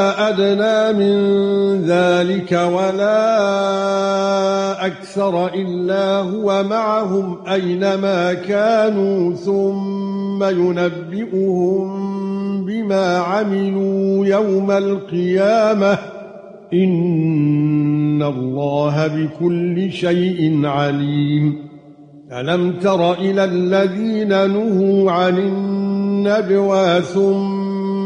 أدنى من ذلك ولا أكثر إلا هو معهم أينما كانوا ثم ينبئهم بما عملوا يوم القيامة. إن الله بكل شيء عليم. ألم تر إلى الذين نهوا عن النجوى ثم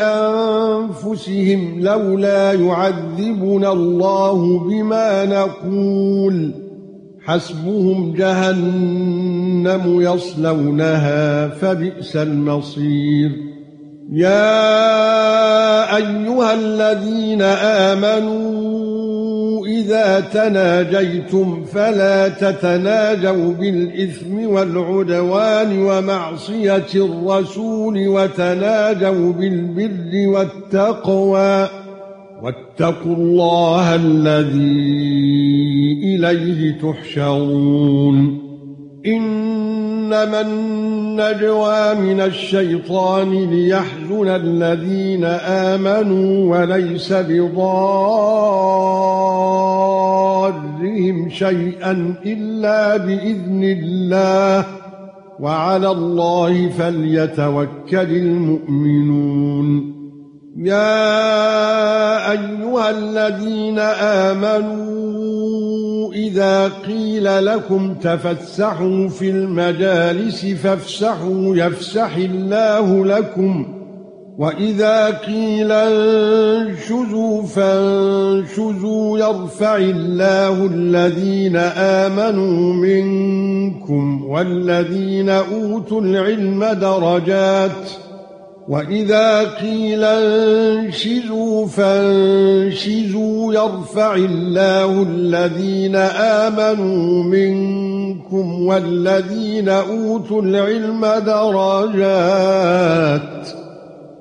أنفسهم لولا يعذبنا الله بما نقول. حسبهم جهنم يصلونها فبئس المصير. يا أيها الذين آمنوا إذا تناجيتم فلا تتناجوا بالإثم والعدوان ومعصية الرسول وتناجوا بالبر والتقوى. واتقوا الله الذي إليه تحشرون. إنما النجوى من الشيطان ليحزن الذين آمنوا وليس بضارهم شيئا إلا بإذن الله وعلى الله فليتوكل المؤمنون. يا أيها الذين آمنوا إذا قيل لكم تفسحوا في المجالس فافسحوا يفسح الله لكم. واذا قيل انشزوا فانشزوا يرفع الله الذين امنوا منكم والذين اوتوا العلم درجات واذا قيل انشزوا فانشزوا يرفع الله الذين امنوا منكم والذين اوتوا العلم درجات